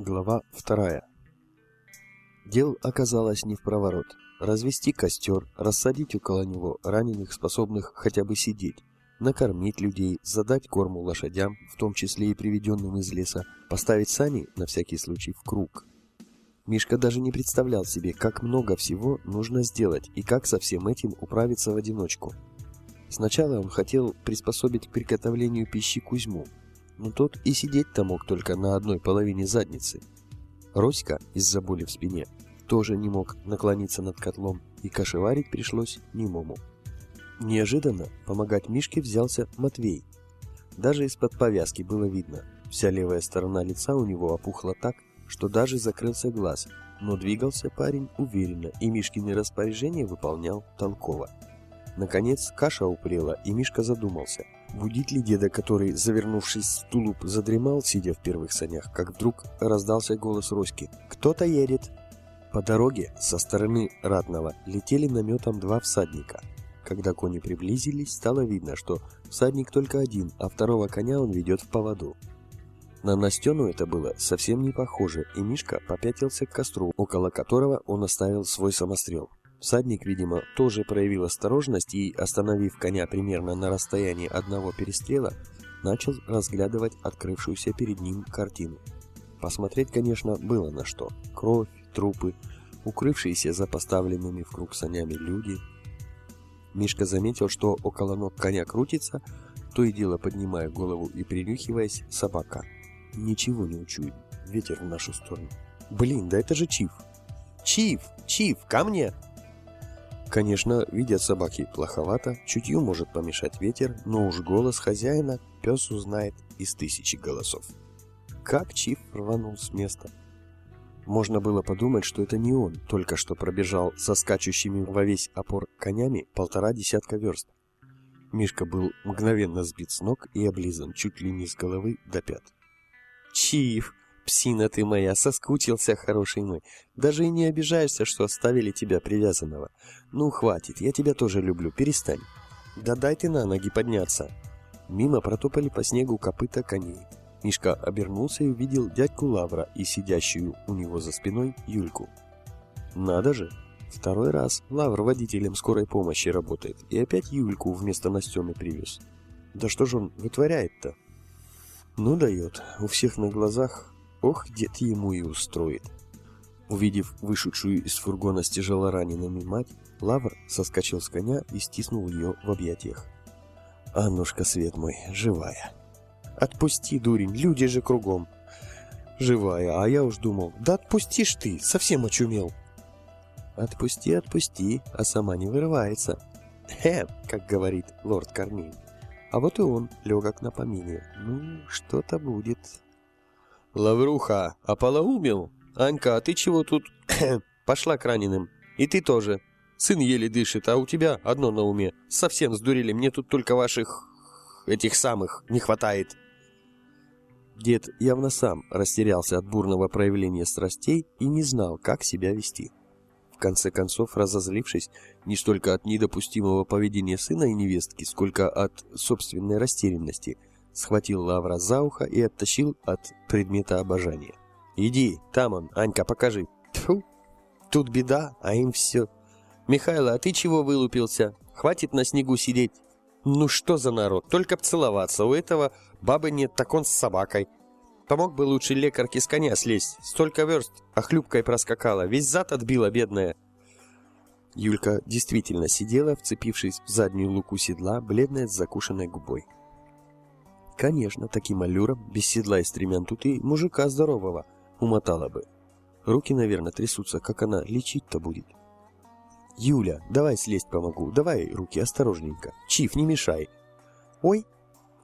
Глава вторая. Дел оказалось не в проворот. Развести костер, рассадить около него раненых, способных хотя бы сидеть, накормить людей, задать корму лошадям, в том числе и приведенным из леса, поставить сани, на всякий случай, в круг. Мишка даже не представлял себе, как много всего нужно сделать и как со всем этим управиться в одиночку. Сначала он хотел приспособить к приготовлению пищи Кузьму, но тот и сидеть-то мог только на одной половине задницы. Роська из-за боли в спине тоже не мог наклониться над котлом, и кашеварить пришлось немому. Неожиданно помогать Мишке взялся Матвей. Даже из-под повязки было видно, вся левая сторона лица у него опухла так, что даже закрылся глаз, но двигался парень уверенно, и Мишкины распоряжения выполнял толково. Наконец каша упрела, и Мишка задумался, будить ли деда, который, завернувшись в тулуп, задремал, сидя в первых санях, как вдруг раздался голос Роськи. «Кто-то едет!» По дороге со стороны Ратного летели наметом два всадника. Когда кони приблизились, стало видно, что всадник только один, а второго коня он ведет в поводу. На Настену это было совсем не похоже, и Мишка попятился к костру, около которого он оставил свой самострел. Всадник, видимо, тоже проявил осторожность и, остановив коня примерно на расстоянии одного перестрела, начал разглядывать открывшуюся перед ним картину. Посмотреть, конечно, было на что. Кровь, трупы, укрывшиеся за поставленными в круг санями люди. Мишка заметил, что около ног коня крутится, то и дело поднимая голову и принюхиваясь, собака. Ничего не учует. Ветер в нашу сторону. Блин, да это же Чиф. Чиф! Чиф, ко мне! Конечно, видят собаки плоховато, чутью может помешать ветер, но уж голос хозяина пес узнает из тысячи голосов. Как Чиф рванул с места. Можно было подумать, что это не он, только что пробежал со скачущими во весь опор конями полтора десятка верст. Мишка был мгновенно сбит с ног и облизан чуть ли не с головы до пят. «Чиф!» Псина ты моя, соскучился, хороший мой. Даже и не обижаешься, что оставили тебя привязанного. Ну, хватит, я тебя тоже люблю, перестань. Да дай ты на ноги подняться. Мимо протопали по снегу копыта коней. Мишка обернулся и увидел дядьку Лавра и сидящую у него за спиной Юльку. Надо же, второй раз Лавр водителем скорой помощи работает, и опять Юльку вместо Настены привез. Да что же он вытворяет-то? Ну дает, у всех на глазах Ох, дед ему и устроит. Увидев вышедшую из фургона с тяжелоранеными мать, Лавр соскочил с коня и стиснул ее в объятиях. «Аннушка, свет мой, живая!» «Отпусти, дурень, люди же кругом!» «Живая, а я уж думал, да отпустишь ты, совсем очумел!» «Отпусти, отпусти, а сама не вырывается!» «Хе!» — как говорит лорд Кармин. А вот и он, легок на помине. «Ну, что-то будет...» Лавруха, ополоумел? Анька, а ты чего тут? Пошла к раненым. И ты тоже. Сын еле дышит, а у тебя одно на уме. Совсем сдурели, мне тут только ваших... этих самых не хватает. Дед явно сам растерялся от бурного проявления страстей и не знал, как себя вести. В конце концов, разозлившись не столько от недопустимого поведения сына и невестки, сколько от собственной растерянности – схватил Лавра за ухо и оттащил от предмета обожания. «Иди, там он, Анька, покажи». Тьфу, тут беда, а им все. «Михайло, а ты чего вылупился? Хватит на снегу сидеть». «Ну что за народ, только б целоваться, у этого бабы нет, так он с собакой». Помог бы лучше лекарке с коня слезть. Столько верст, а хлюпкой проскакала. Весь зад отбила, бедная. Юлька действительно сидела, вцепившись в заднюю луку седла, бледная с закушенной губой. Конечно, таким аллюром, без седла и стремян тут и мужика здорового умотала бы. Руки, наверное, трясутся, как она лечить-то будет. Юля, давай слезть помогу, давай руки осторожненько. Чиф, не мешай. Ой!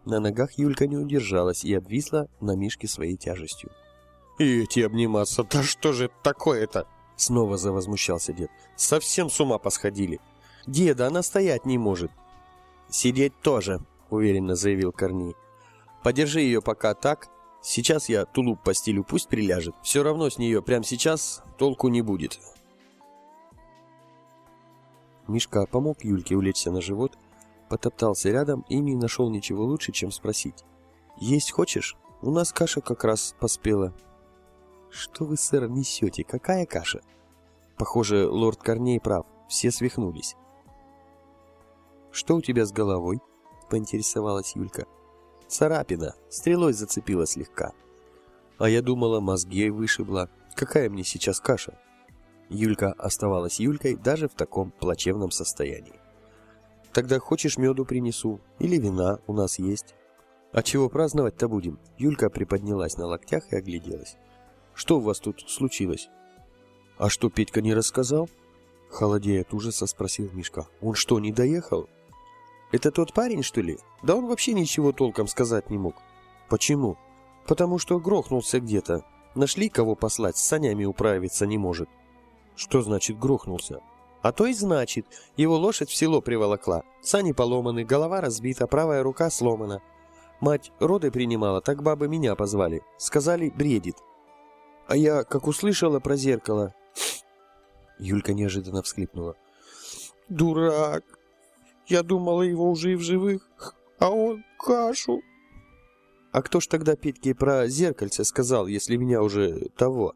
На ногах Юлька не удержалась и обвисла на Мишке своей тяжестью. И эти обниматься, да что же такое-то? Снова завозмущался дед. Совсем с ума посходили. Деда, она стоять не может. Сидеть тоже, уверенно заявил Корней. Подержи ее пока так. Сейчас я тулуп постелю, пусть приляжет. Все равно с нее прямо сейчас толку не будет. Мишка помог Юльке улечься на живот, потоптался рядом и не нашел ничего лучше, чем спросить. «Есть хочешь? У нас каша как раз поспела». Что вы, сэр, несете? Какая каша? Похоже, лорд Корней прав. Все свихнулись. Что у тебя с головой? Поинтересовалась Юлька. Царапина. Стрелой зацепила слегка. А я думала, мозги вышибла. Какая мне сейчас каша? Юлька оставалась Юлькой даже в таком плачевном состоянии. Тогда хочешь меду принесу? Или вина у нас есть? А чего праздновать-то будем? Юлька приподнялась на локтях и огляделась. Что у вас тут случилось? А что, Петька не рассказал? Холодея от ужаса спросил Мишка. Он что, не доехал? Это тот парень, что ли? Да он вообще ничего толком сказать не мог. Почему? Потому что грохнулся где-то. Нашли кого послать, с санями управиться не может. Что значит грохнулся? А то и значит, его лошадь в село приволокла. Сани поломаны, голова разбита, правая рука сломана. Мать роды принимала, так бабы меня позвали. Сказали, бредит. А я, как услышала про зеркало... Юлька неожиданно всхлипнула. «Дурак! Я думала, его уже и в живых, а он кашу!» «А кто ж тогда Петьке про зеркальце сказал, если меня уже того?»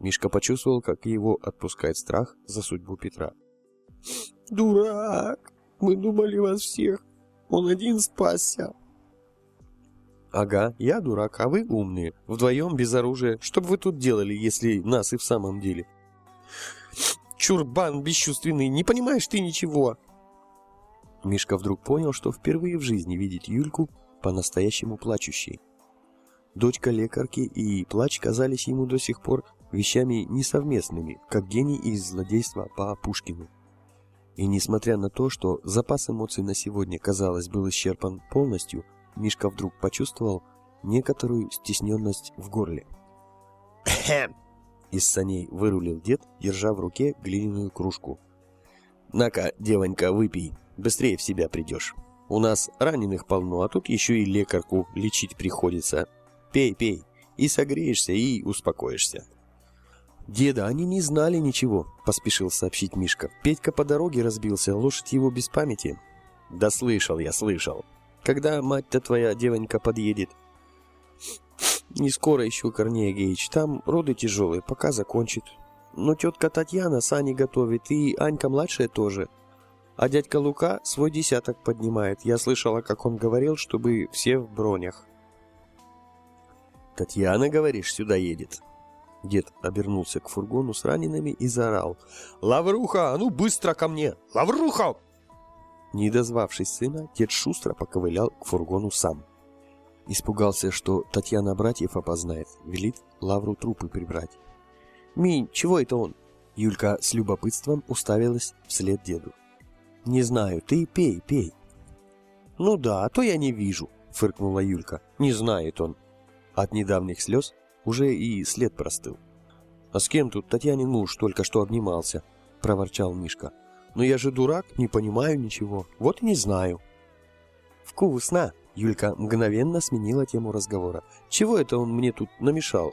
Мишка почувствовал, как его отпускает страх за судьбу Петра. «Дурак! Мы думали вас всех. Он один спасся!» «Ага, я дурак, а вы умные. Вдвоем, без оружия. Что бы вы тут делали, если нас и в самом деле?» «Чурбан бесчувственный, не понимаешь ты ничего!» Мишка вдруг понял, что впервые в жизни видит Юльку по-настоящему плачущей. Дочка лекарки и плач казались ему до сих пор вещами несовместными, как гений из злодейства по Пушкину. И несмотря на то, что запас эмоций на сегодня, казалось, был исчерпан полностью, Мишка вдруг почувствовал некоторую стесненность в горле. Из саней вырулил дед, держа в руке глиняную кружку. «На-ка, девонька, выпей, быстрее в себя придешь. У нас раненых полно, а тут еще и лекарку лечить приходится. Пей, пей, и согреешься, и успокоишься». «Деда, они не знали ничего», — поспешил сообщить Мишка. «Петька по дороге разбился, лошадь его без памяти». «Да слышал я, слышал. Когда мать-то твоя девонька подъедет?» «Не скоро еще, Корнея Геич. Там роды тяжелые, пока закончит. Но тетка Татьяна сани готовит, и Анька-младшая тоже. А дядька Лука свой десяток поднимает. Я слышала, как он говорил, чтобы все в бронях». «Татьяна, говоришь, сюда едет?» Дед обернулся к фургону с ранеными и заорал. «Лавруха, а ну быстро ко мне! Лавруха!» Не дозвавшись сына, дед шустро поковылял к фургону сам. Испугался, что Татьяна братьев опознает, велит Лавру трупы прибрать. «Минь, чего это он?» Юлька с любопытством уставилась вслед деду. «Не знаю, ты пей, пей». «Ну да, а то я не вижу», — фыркнула Юлька. «Не знает он». От недавних слез уже и след простыл. «А с кем тут Татьянин муж только что обнимался?» – проворчал Мишка. «Но я же дурак, не понимаю ничего, вот и не знаю». «Вкусно!» – Юлька мгновенно сменила тему разговора. «Чего это он мне тут намешал?»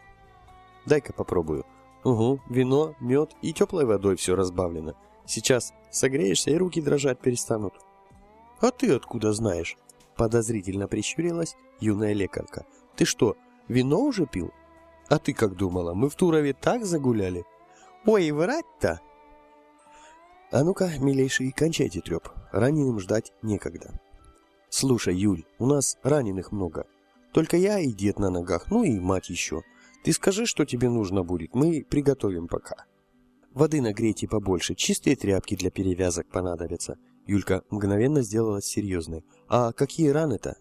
«Дай-ка попробую». «Угу, вино, мед и теплой водой все разбавлено. Сейчас согреешься и руки дрожать перестанут». «А ты откуда знаешь?» Подозрительно прищурилась юная лекарка. «Ты что, вино уже пил?» А ты как думала, мы в Турове так загуляли? Ой, врать-то! А ну-ка, милейший, кончайте треп. Раненым ждать некогда. Слушай, Юль, у нас раненых много. Только я и дед на ногах, ну и мать еще. Ты скажи, что тебе нужно будет, мы приготовим пока. Воды нагрейте побольше, чистые тряпки для перевязок понадобятся. Юлька мгновенно сделалась серьезной. А какие раны-то?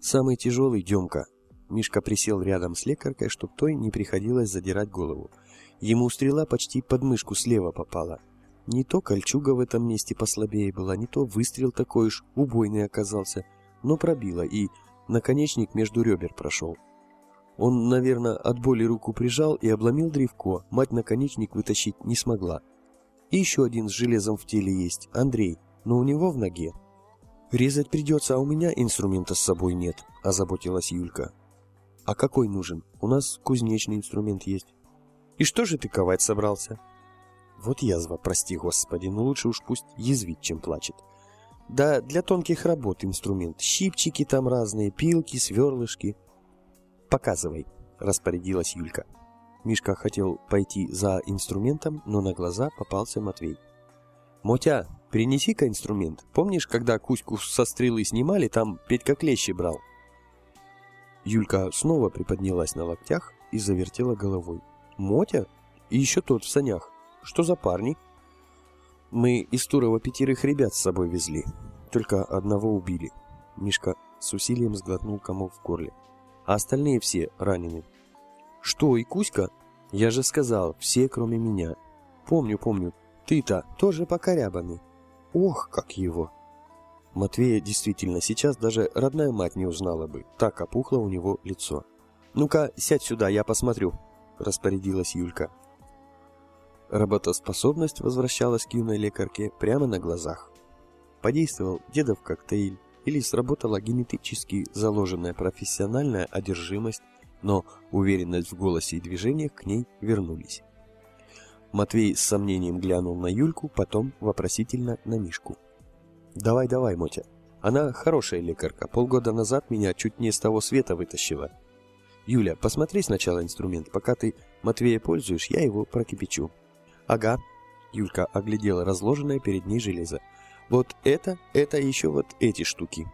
Самый тяжелый Демка, Мишка присел рядом с лекаркой, чтоб той не приходилось задирать голову. Ему стрела почти под мышку слева попала. Не то кольчуга в этом месте послабее была, не то выстрел такой уж убойный оказался, но пробило, и наконечник между ребер прошел. Он, наверное, от боли руку прижал и обломил древко, мать наконечник вытащить не смогла. И еще один с железом в теле есть, Андрей, но у него в ноге. «Резать придется, а у меня инструмента с собой нет», – озаботилась Юлька. А какой нужен? У нас кузнечный инструмент есть. И что же ты ковать собрался? Вот язва, прости господи, но лучше уж пусть язвит, чем плачет. Да для тонких работ инструмент. Щипчики там разные, пилки, сверлышки. Показывай, распорядилась Юлька. Мишка хотел пойти за инструментом, но на глаза попался Матвей. «Мотя, принеси-ка инструмент. Помнишь, когда Кузьку со стрелы снимали, там Петька клещи брал?» Юлька снова приподнялась на локтях и завертела головой. «Мотя? И еще тот в санях. Что за парни?» «Мы из Турова пятерых ребят с собой везли. Только одного убили». Мишка с усилием сглотнул комок в горле. «А остальные все ранены». «Что, и Кузька?» «Я же сказал, все, кроме меня. Помню, помню. Ты-то тоже покорябанный. Ох, как его!» Матвея действительно сейчас даже родная мать не узнала бы, так опухло у него лицо. «Ну-ка, сядь сюда, я посмотрю», — распорядилась Юлька. Работоспособность возвращалась к юной лекарке прямо на глазах. Подействовал дедов коктейль или сработала генетически заложенная профессиональная одержимость, но уверенность в голосе и движениях к ней вернулись. Матвей с сомнением глянул на Юльку, потом вопросительно на Мишку. «Давай, давай, Мотя. Она хорошая лекарка. Полгода назад меня чуть не с того света вытащила. Юля, посмотри сначала инструмент. Пока ты Матвея пользуешь, я его прокипячу». «Ага». Юлька оглядела разложенное перед ней железо. «Вот это, это еще вот эти штуки».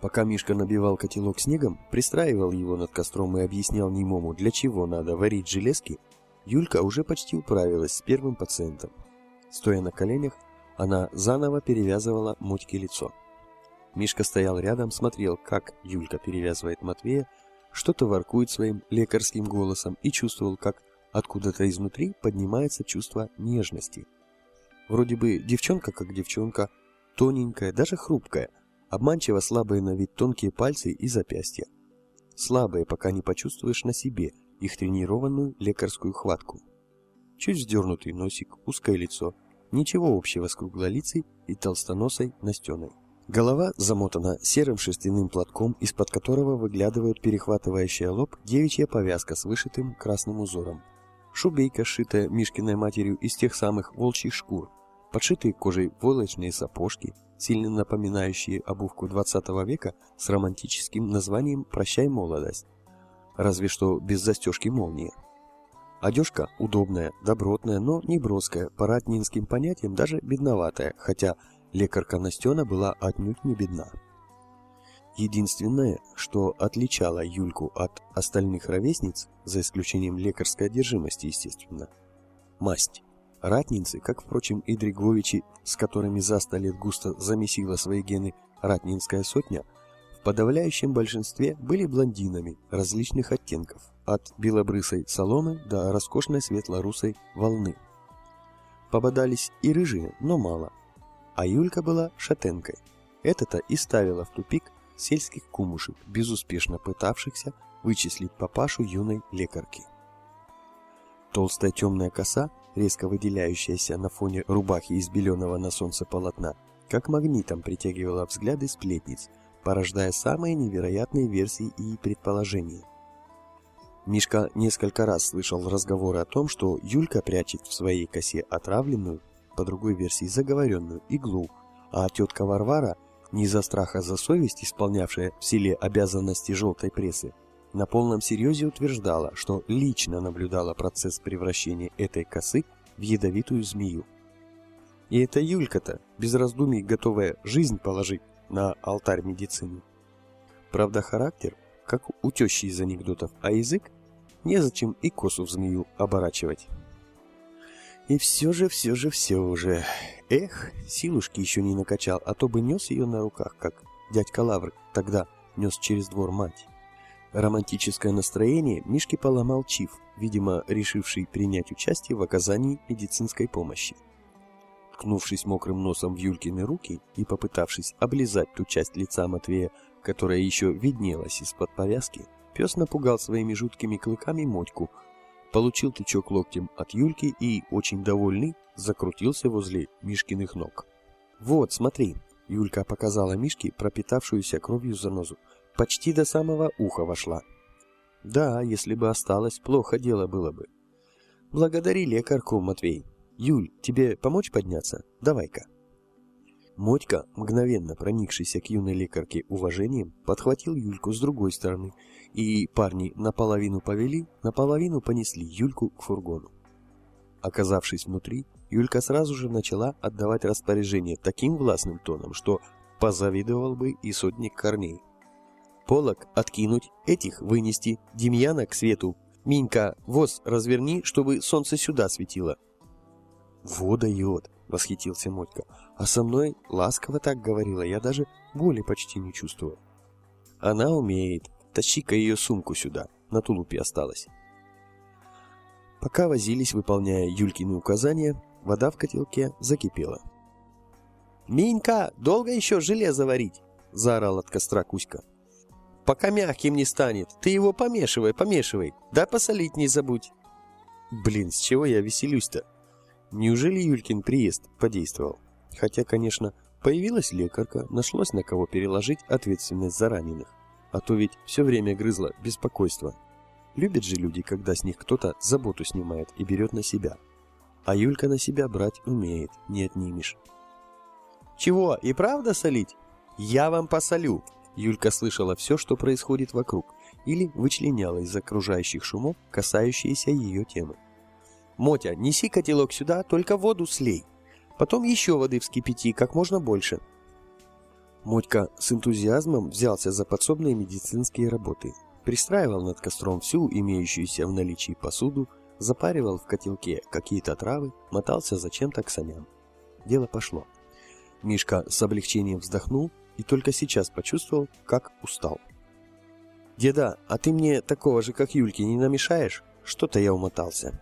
Пока Мишка набивал котелок снегом, пристраивал его над костром и объяснял немому, для чего надо варить железки, Юлька уже почти управилась с первым пациентом. Стоя на коленях, она заново перевязывала Мотьке лицо. Мишка стоял рядом, смотрел, как Юлька перевязывает Матвея, что-то воркует своим лекарским голосом и чувствовал, как откуда-то изнутри поднимается чувство нежности. Вроде бы девчонка как девчонка, тоненькая, даже хрупкая, обманчиво слабые на вид тонкие пальцы и запястья. Слабые, пока не почувствуешь на себе их тренированную лекарскую хватку. Чуть вздернутый носик, узкое лицо, Ничего общего с круглолицей и толстоносой Настеной. Голова замотана серым шерстяным платком, из-под которого выглядывает перехватывающая лоб девичья повязка с вышитым красным узором. Шубейка, сшитая Мишкиной матерью из тех самых волчьих шкур, подшитые кожей войлочные сапожки, сильно напоминающие обувку 20 века с романтическим названием «Прощай, молодость», разве что без застежки молнии. Одежка удобная, добротная, но не броская, по ратнинским понятиям даже бедноватая, хотя лекарка Настена была отнюдь не бедна. Единственное, что отличало Юльку от остальных ровесниц, за исключением лекарской одержимости, естественно, масть. Ратнинцы, как, впрочем, и Дриговичи, с которыми за сто лет густо замесила свои гены ратнинская сотня, в подавляющем большинстве были блондинами различных оттенков от белобрысой соломы до роскошной светло-русой волны. Попадались и рыжие, но мало. А Юлька была шатенкой. Это-то и ставило в тупик сельских кумушек, безуспешно пытавшихся вычислить папашу юной лекарки. Толстая темная коса, резко выделяющаяся на фоне рубахи из беленого на солнце полотна, как магнитом притягивала взгляды сплетниц, порождая самые невероятные версии и предположения. Мишка несколько раз слышал разговоры о том, что Юлька прячет в своей косе отравленную, по другой версии заговоренную, иглу, а тетка Варвара, не из-за страха за совесть, исполнявшая в селе обязанности желтой прессы, на полном серьезе утверждала, что лично наблюдала процесс превращения этой косы в ядовитую змею. И это Юлька-то, без раздумий готовая жизнь положить на алтарь медицины. Правда, характер как у тещи из анекдотов, а язык незачем и косу в змею оборачивать. И все же, все же, все уже. Эх, силушки еще не накачал, а то бы нес ее на руках, как дядька Лавр тогда нес через двор мать. Романтическое настроение Мишки поломал Чиф, видимо, решивший принять участие в оказании медицинской помощи. Ткнувшись мокрым носом в Юлькины руки и попытавшись облизать ту часть лица Матвея, которая еще виднелась из-под повязки, пес напугал своими жуткими клыками Мотьку, получил тычок локтем от Юльки и, очень довольный, закрутился возле Мишкиных ног. «Вот, смотри!» — Юлька показала Мишке пропитавшуюся кровью занозу. «Почти до самого уха вошла». «Да, если бы осталось, плохо дело было бы». «Благодари лекарку, Матвей. Юль, тебе помочь подняться? Давай-ка». Мотька, мгновенно проникшийся к юной лекарке уважением, подхватил Юльку с другой стороны, и парни наполовину повели, наполовину понесли Юльку к фургону. Оказавшись внутри, Юлька сразу же начала отдавать распоряжение таким властным тоном, что позавидовал бы и сотник корней. Полок откинуть, этих вынести, Демьяна к свету. Минька, воз разверни, чтобы солнце сюда светило. «Во дает!» — восхитился Мотька. «А со мной ласково так говорила, я даже боли почти не чувствовал». «Она умеет. Тащи-ка ее сумку сюда. На тулупе осталось». Пока возились, выполняя Юлькины указания, вода в котелке закипела. «Минька, долго еще железо варить?» — заорал от костра Кузька. «Пока мягким не станет. Ты его помешивай, помешивай. Да посолить не забудь». «Блин, с чего я веселюсь-то?» Неужели Юлькин приезд подействовал? Хотя, конечно, появилась лекарка, нашлось на кого переложить ответственность за раненых. А то ведь все время грызло беспокойство. Любят же люди, когда с них кто-то заботу снимает и берет на себя. А Юлька на себя брать умеет, не отнимешь. «Чего, и правда солить? Я вам посолю!» Юлька слышала все, что происходит вокруг, или вычленяла из окружающих шумов, касающиеся ее темы. Мотя, неси котелок сюда, только воду слей. Потом еще воды вскипяти, как можно больше. Мотька с энтузиазмом взялся за подсобные медицинские работы. Пристраивал над костром всю имеющуюся в наличии посуду, запаривал в котелке какие-то травы, мотался зачем-то к саням. Дело пошло. Мишка с облегчением вздохнул и только сейчас почувствовал, как устал. «Деда, а ты мне такого же, как Юльки, не намешаешь? Что-то я умотался».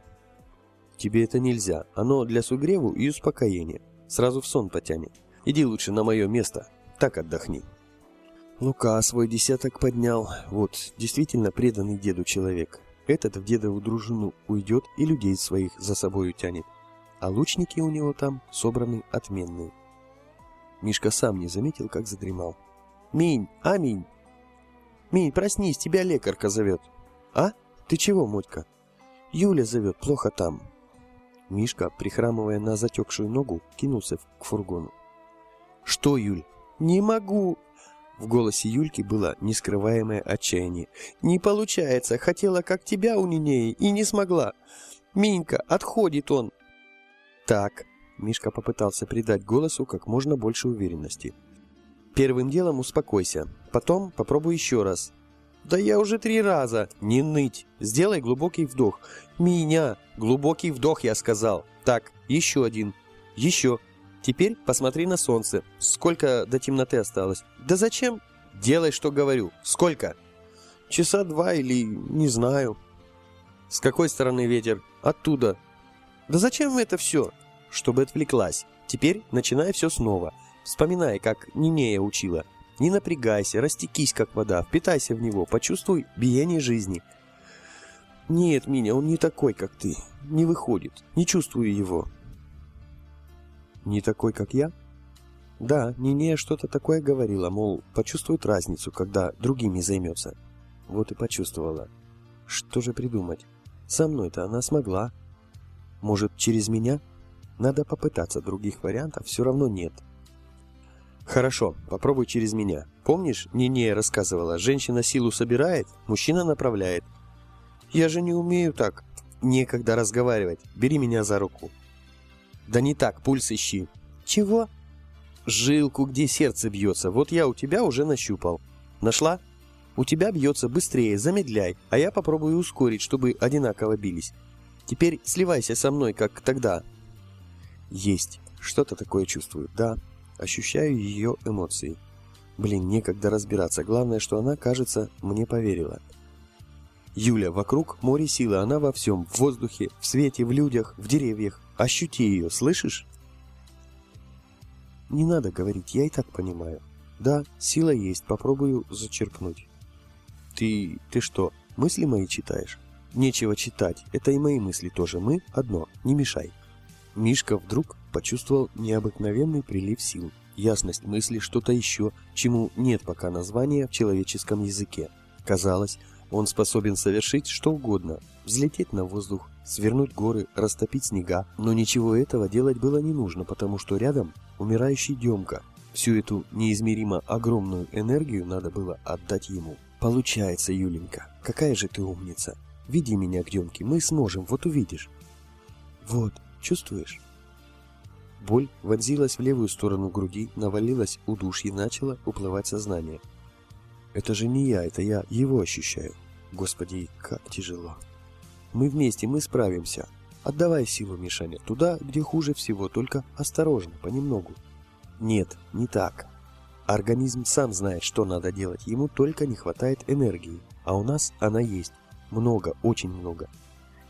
Тебе это нельзя. Оно для сугреву и успокоения. Сразу в сон потянет. Иди лучше на мое место. Так отдохни. Лука свой десяток поднял. Вот, действительно преданный деду человек. Этот в дедову дружину уйдет и людей своих за собой утянет. А лучники у него там собраны отменные. Мишка сам не заметил, как задремал. «Минь! Аминь! Минь, проснись, тебя лекарка зовет!» «А? Ты чего, Мотька?» «Юля зовет, плохо там. Мишка, прихрамывая на затекшую ногу, кинулся к фургону. «Что, Юль?» «Не могу!» В голосе Юльки было нескрываемое отчаяние. «Не получается. Хотела, как тебя у Нинеи, и не смогла. Минька, отходит он!» «Так», — Мишка попытался придать голосу как можно больше уверенности. «Первым делом успокойся. Потом попробуй еще раз. «Да я уже три раза!» «Не ныть! Сделай глубокий вдох!» «Меня! Глубокий вдох, я сказал!» «Так, еще один! Еще! Теперь посмотри на солнце! Сколько до темноты осталось?» «Да зачем?» «Делай, что говорю! Сколько?» «Часа два или... не знаю!» «С какой стороны ветер?» «Оттуда!» «Да зачем это все?» «Чтобы отвлеклась! Теперь начинай все снова!» Вспоминай, как Нинея учила. Не напрягайся, растекись, как вода, впитайся в него, почувствуй биение жизни. Нет, Миня, он не такой, как ты. Не выходит. Не чувствую его. Не такой, как я? Да, Нинея что-то такое говорила, мол, почувствует разницу, когда другими займется. Вот и почувствовала. Что же придумать? Со мной-то она смогла. Может, через меня? Надо попытаться, других вариантов все равно нет. — Хорошо, попробуй через меня. Помнишь, Нинея рассказывала, женщина силу собирает, мужчина направляет. Я же не умею так. Некогда разговаривать. Бери меня за руку. Да не так, пульс ищи. Чего? Жилку, где сердце бьется. Вот я у тебя уже нащупал. Нашла? У тебя бьется быстрее, замедляй, а я попробую ускорить, чтобы одинаково бились. Теперь сливайся со мной, как тогда. Есть. Что-то такое чувствую. Да, Ощущаю ее эмоции. Блин, некогда разбираться. Главное, что она, кажется, мне поверила. Юля, вокруг море силы, она во всем. В воздухе, в свете, в людях, в деревьях. Ощути ее, слышишь? Не надо говорить, я и так понимаю. Да, сила есть, попробую зачерпнуть. Ты... ты что, мысли мои читаешь? Нечего читать, это и мои мысли тоже. Мы одно, не мешай. Мишка вдруг почувствовал необыкновенный прилив сил, ясность мысли, что-то еще, чему нет пока названия в человеческом языке. Казалось, Он способен совершить что угодно. Взлететь на воздух, свернуть горы, растопить снега. Но ничего этого делать было не нужно, потому что рядом умирающий Демка. Всю эту неизмеримо огромную энергию надо было отдать ему. Получается, Юленька, какая же ты умница. Веди меня к Демке, мы сможем, вот увидишь. Вот, чувствуешь? Боль вонзилась в левую сторону груди, навалилась удушье, начало уплывать сознание. Это же не я, это я его ощущаю. Господи, как тяжело. Мы вместе, мы справимся. Отдавай силу, Мишаня, туда, где хуже всего, только осторожно, понемногу. Нет, не так. Организм сам знает, что надо делать, ему только не хватает энергии. А у нас она есть. Много, очень много.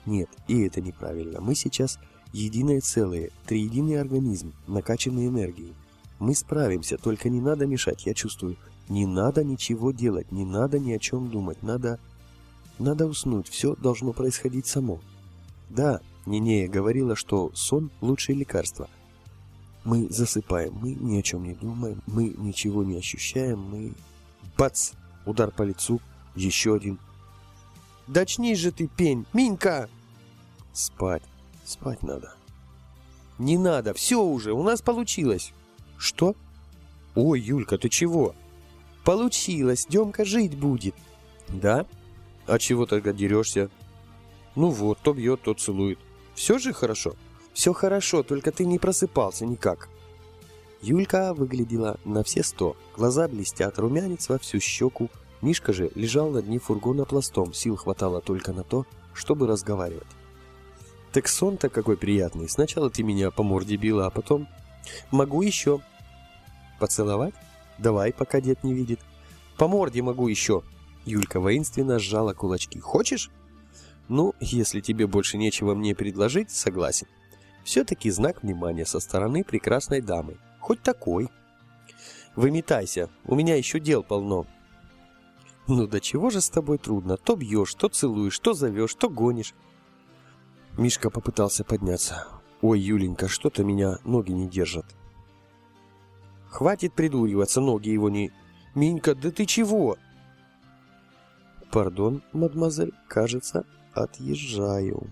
Нет, и это неправильно. Мы сейчас единое целое, триединый организм, накачанный энергией. Мы справимся, только не надо мешать, я чувствую. Не надо ничего делать, не надо ни о чем думать, надо... Надо уснуть, все должно происходить само. Да, Нинея говорила, что сон – лучшее лекарство. Мы засыпаем, мы ни о чем не думаем, мы ничего не ощущаем, мы... Бац! Удар по лицу, еще один. «Да очнись же ты, пень! Минька!» Спать, спать надо. «Не надо, все уже, у нас получилось!» «Что?» «Ой, Юлька, ты чего?» Получилось, Демка жить будет. Да? А чего тогда дерешься? Ну вот, то бьет, то целует. Все же хорошо? Все хорошо, только ты не просыпался никак. Юлька выглядела на все сто. Глаза блестят, румянец во всю щеку. Мишка же лежал на дне фургона пластом, сил хватало только на то, чтобы разговаривать. Так сон-то какой приятный. Сначала ты меня по морде била, а потом... Могу еще. Поцеловать? Давай, пока дед не видит. По морде могу еще. Юлька воинственно сжала кулачки. Хочешь? Ну, если тебе больше нечего мне предложить, согласен. Все-таки знак внимания со стороны прекрасной дамы. Хоть такой. Выметайся, у меня еще дел полно. Ну да чего же с тобой трудно? То бьешь, то целуешь, то зовешь, то гонишь. Мишка попытался подняться. Ой, Юленька, что-то меня ноги не держат. Хватит придуриваться, ноги его не... Минька, да ты чего? Пардон, мадемуазель, кажется, отъезжаю.